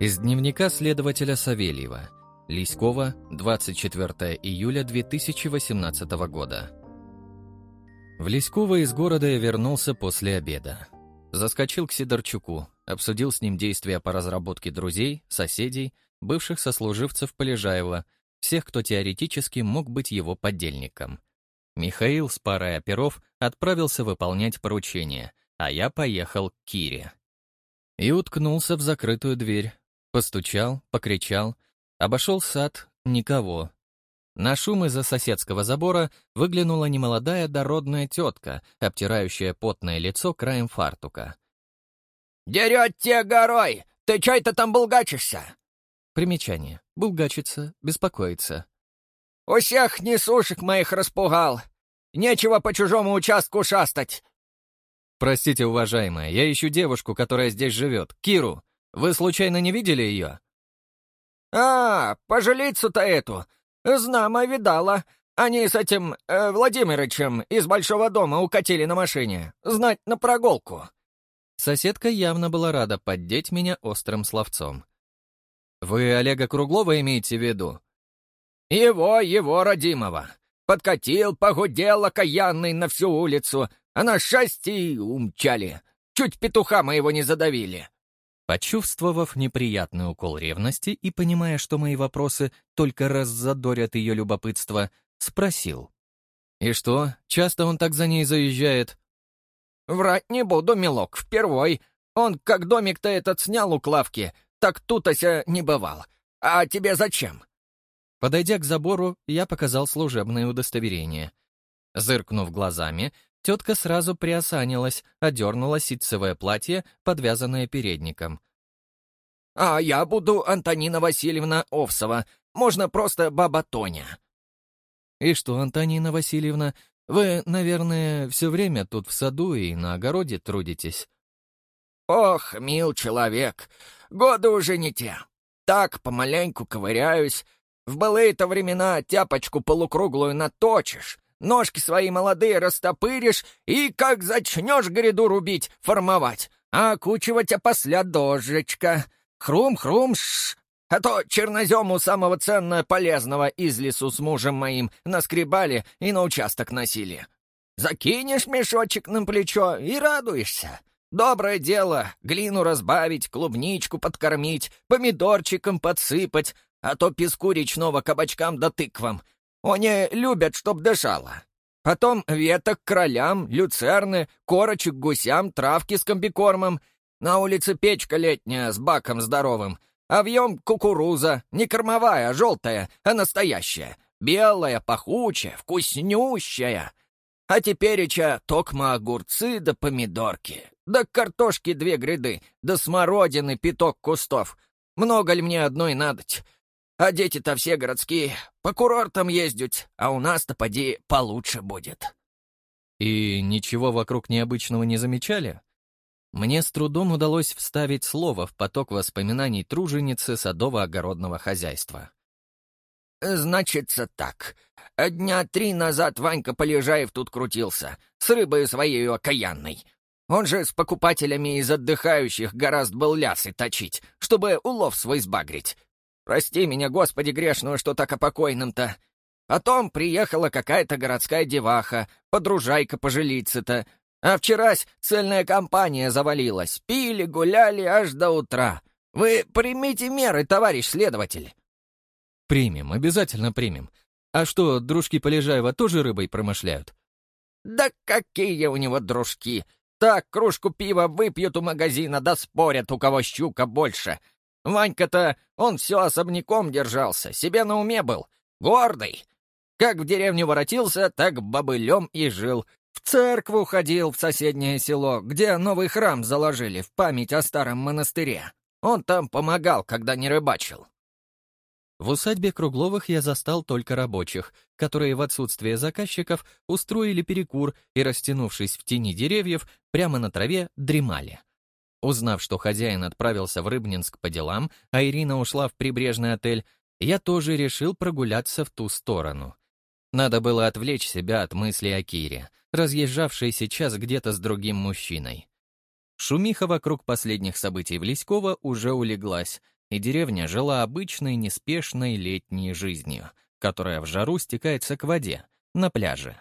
Из дневника следователя Савельева. Лиськова, 24 июля 2018 года. В Лиськово из города я вернулся после обеда. Заскочил к Сидорчуку, обсудил с ним действия по разработке друзей, соседей, бывших сослуживцев Полежаева, всех, кто теоретически мог быть его подельником. Михаил с парой оперов отправился выполнять поручение, а я поехал к Кире. И уткнулся в закрытую дверь. Постучал, покричал, обошел сад, никого. На шум из-за соседского забора выглянула немолодая дородная тетка, обтирающая потное лицо краем фартука. «Дерет те горой! Ты чай то там булгачишься?» Примечание. Булгачиться, беспокоиться. «У всех несушек моих распугал. Нечего по чужому участку шастать». «Простите, уважаемая, я ищу девушку, которая здесь живет, Киру. Вы случайно не видели ее?» «А, пожилицу-то эту. Знамо, видала. Они с этим э, Владимирычем из Большого дома укатили на машине. Знать на прогулку». Соседка явно была рада поддеть меня острым словцом. «Вы Олега Круглова имеете в виду?» «Его, его родимого. Подкатил, погудел окаянный на всю улицу, а на счастье умчали. Чуть петуха моего не задавили». Почувствовав неприятный укол ревности и понимая, что мои вопросы только раззадорят ее любопытство, спросил. «И что, часто он так за ней заезжает?» «Врать не буду, милок, впервой. Он как домик-то этот снял у Клавки, так тут-ося не бывал. А тебе зачем?» Подойдя к забору, я показал служебное удостоверение. Зыркнув глазами, тетка сразу приосанилась, одернула ситцевое платье, подвязанное передником. «А я буду Антонина Васильевна Овсова. Можно просто баба Тоня». «И что, Антонина Васильевна, вы, наверное, все время тут в саду и на огороде трудитесь?» «Ох, мил человек, годы уже не те. Так, помаленьку ковыряюсь. В былые-то времена тяпочку полукруглую наточишь, ножки свои молодые растопыришь и, как зачнешь гряду рубить, формовать, а окучивать опосля дожечка. Хрум-хрум-ш, а то чернозему самого ценного полезного из лесу с мужем моим наскребали и на участок носили. Закинешь мешочек на плечо и радуешься. Доброе дело — глину разбавить, клубничку подкормить, помидорчиком подсыпать, а то песку речного кабачкам да тыквам. Они любят, чтоб дышало. Потом веток кролям, люцерны, корочек гусям, травки с комбикормом. На улице печка летняя с баком здоровым — Овьем кукуруза, не кормовая, а желтая, а настоящая. Белая, пахучая, вкуснющая. А тепереча токма огурцы да помидорки. Да картошки две гряды, да смородины пяток кустов. Много ли мне одной надоть? А дети-то все городские, по курортам ездят, а у нас-то, поди, получше будет. И ничего вокруг необычного не замечали? Мне с трудом удалось вставить слово в поток воспоминаний труженицы садово-огородного хозяйства. «Значится так. Дня три назад Ванька Полежаев тут крутился, с рыбой своей окаянной. Он же с покупателями из отдыхающих гораздо был лясы точить, чтобы улов свой сбагрить. Прости меня, Господи грешную, что так о покойном-то. Потом приехала какая-то городская деваха, подружайка пожилица-то, а вчерась цельная компания завалилась. Пили, гуляли аж до утра. Вы примите меры, товарищ следователь. Примем, обязательно примем. А что, дружки Полежаева тоже рыбой промышляют? Да какие у него дружки! Так, кружку пива выпьют у магазина, да спорят, у кого щука больше. Ванька-то, он все особняком держался, себе на уме был, гордый. Как в деревню воротился, так бобылем и жил, в церкву ходил в соседнее село, где новый храм заложили в память о старом монастыре. Он там помогал, когда не рыбачил. В усадьбе Кругловых я застал только рабочих, которые в отсутствие заказчиков устроили перекур и, растянувшись в тени деревьев, прямо на траве дремали. Узнав, что хозяин отправился в Рыбнинск по делам, а Ирина ушла в прибрежный отель, я тоже решил прогуляться в ту сторону. Надо было отвлечь себя от мысли о Кире, разъезжавшей сейчас где-то с другим мужчиной. Шумиха вокруг последних событий в Лиськово уже улеглась, и деревня жила обычной неспешной летней жизнью, которая в жару стекается к воде, на пляже.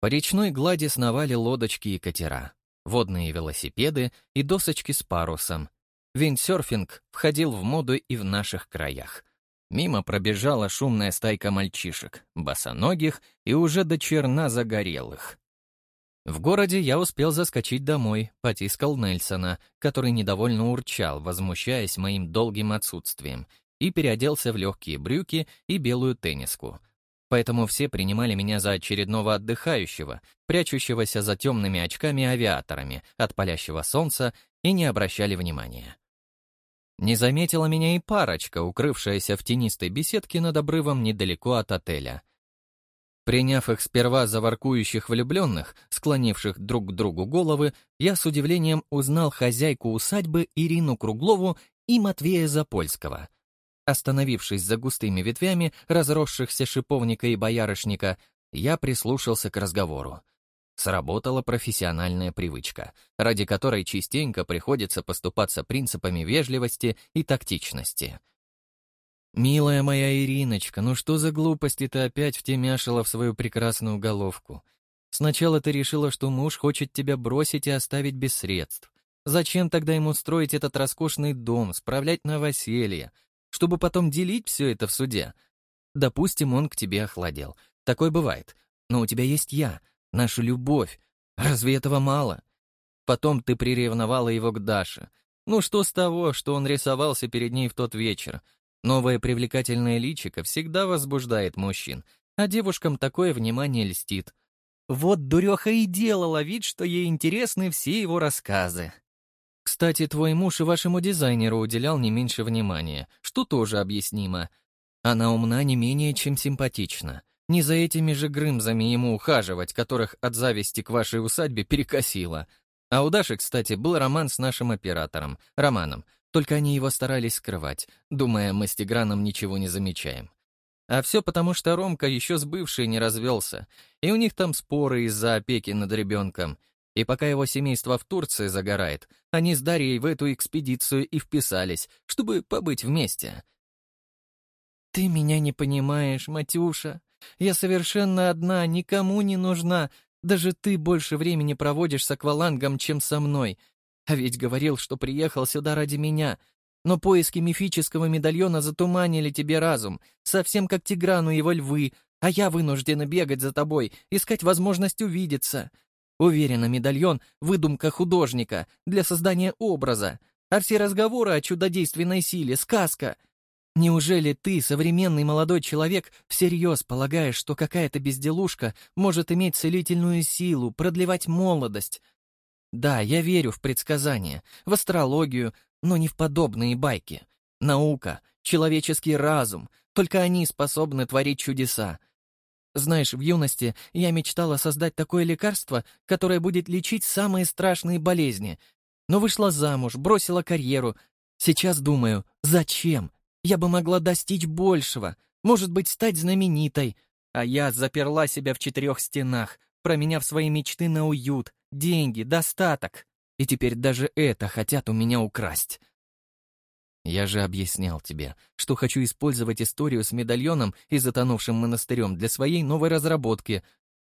По речной глади сновали лодочки и катера, водные велосипеды и досочки с парусом. Виндсерфинг входил в моду и в наших краях. Мимо пробежала шумная стайка мальчишек, босоногих и уже до черна загорелых. В городе я успел заскочить домой, потискал Нельсона, который недовольно урчал, возмущаясь моим долгим отсутствием, и переоделся в легкие брюки и белую тенниску. Поэтому все принимали меня за очередного отдыхающего, прячущегося за темными очками-авиаторами от палящего солнца и не обращали внимания. Не заметила меня и парочка, укрывшаяся в тенистой беседке над обрывом недалеко от отеля — Приняв их сперва за воркующих влюбленных, склонивших друг к другу головы, я с удивлением узнал хозяйку усадьбы Ирину Круглову и Матвея Запольского. Остановившись за густыми ветвями разросшихся шиповника и боярышника, я прислушался к разговору. Сработала профессиональная привычка, ради которой частенько приходится поступаться принципами вежливости и тактичности — «Милая моя Ириночка, ну что за глупости ты опять втемяшила в свою прекрасную головку? Сначала ты решила, что муж хочет тебя бросить и оставить без средств. Зачем тогда ему строить этот роскошный дом, справлять новоселье, чтобы потом делить все это в суде? Допустим, он к тебе охладел. Такое бывает. Но у тебя есть я, наша любовь. Разве этого мало? Потом ты приревновала его к Даше. Ну что с того, что он рисовался перед ней в тот вечер? Новое привлекательное личико всегда возбуждает мужчин, а девушкам такое внимание льстит. Вот дуреха и делала вид, что ей интересны все его рассказы. Кстати, твой муж и вашему дизайнеру уделял не меньше внимания, что тоже объяснимо. Она умна не менее, чем симпатична. Не за этими же грымзами ему ухаживать, которых от зависти к вашей усадьбе перекосило. А у Даши, кстати, был роман с нашим оператором, Романом, только они его старались скрывать, думая, мы с Тиграном ничего не замечаем. А все потому, что Ромка еще с бывшей не развелся, и у них там споры из-за опеки над ребенком. И пока его семейство в Турции загорает, они с Дарьей в эту экспедицию и вписались, чтобы побыть вместе. «Ты меня не понимаешь, Матюша. Я совершенно одна, никому не нужна. Даже ты больше времени проводишь с аквалангом, чем со мной. А ведь говорил, что приехал сюда ради меня. Но поиски мифического медальона затуманили тебе разум, совсем как Тиграну его львы, а я вынуждена бегать за тобой, искать возможность увидеться. Уверена, медальон — выдумка художника для создания образа, а все разговоры о чудодейственной силе — сказка. Неужели ты, современный молодой человек, всерьез полагаешь, что какая-то безделушка может иметь целительную силу, продлевать молодость, да, я верю в предсказания, в астрологию, но не в подобные байки. Наука, человеческий разум, только они способны творить чудеса. Знаешь, в юности я мечтала создать такое лекарство, которое будет лечить самые страшные болезни. Но вышла замуж, бросила карьеру. Сейчас думаю, зачем? Я бы могла достичь большего, может быть, стать знаменитой. А я заперла себя в четырех стенах, променяв свои мечты на уют, деньги, достаток. И теперь даже это хотят у меня украсть. Я же объяснял тебе, что хочу использовать историю с медальоном и затонувшим монастырем для своей новой разработки.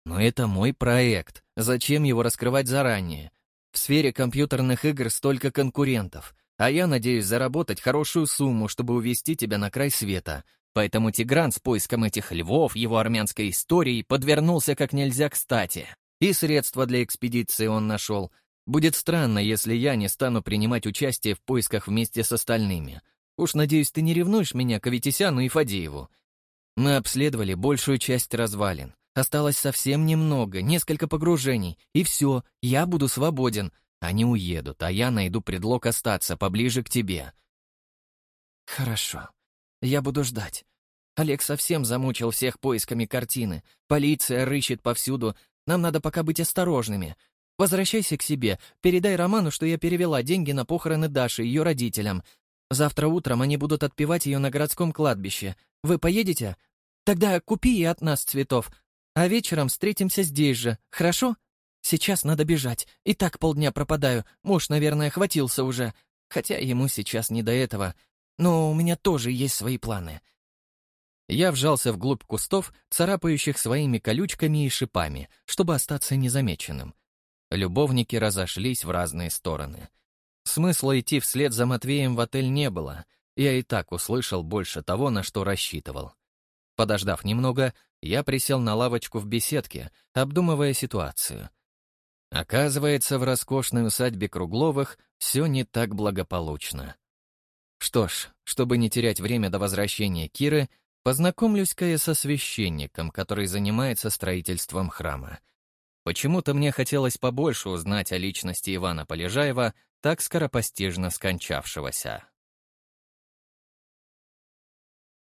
Но это мой проект. Зачем его раскрывать заранее? В сфере компьютерных игр столько конкурентов, а я надеюсь заработать хорошую сумму, чтобы увести тебя на край света. Поэтому Тигран с поиском этих львов, его армянской историей, подвернулся как нельзя кстати. И средства для экспедиции он нашел. Будет странно, если я не стану принимать участие в поисках вместе с остальными. Уж надеюсь, ты не ревнуешь меня к Аветисяну и Фадееву. Мы обследовали большую часть развалин. Осталось совсем немного, несколько погружений, и все, я буду свободен. Они уедут, а я найду предлог остаться поближе к тебе. Хорошо. Я буду ждать. Олег совсем замучил всех поисками картины. Полиция рыщет повсюду, нам надо пока быть осторожными. Возвращайся к себе, передай Роману, что я перевела деньги на похороны Даши, ее родителям. Завтра утром они будут отпевать ее на городском кладбище. Вы поедете? Тогда купи и от нас цветов. А вечером встретимся здесь же, хорошо? Сейчас надо бежать. И так полдня пропадаю. Муж, наверное, хватился уже. Хотя ему сейчас не до этого. но у меня тоже есть свои планы». Я вжался вглубь кустов, царапающих своими колючками и шипами, чтобы остаться незамеченным. Любовники разошлись в разные стороны. Смысла идти вслед за Матвеем в отель не было, я и так услышал больше того, на что рассчитывал. Подождав немного, я присел на лавочку в беседке, обдумывая ситуацию. Оказывается, в роскошной усадьбе Кругловых все не так благополучно. Что ж, чтобы не терять время до возвращения Киры, познакомлюсь-ка я со священником, который занимается строительством храма. Почему-то мне хотелось побольше узнать о личности Ивана Полежаева, так скоропостижно скончавшегося.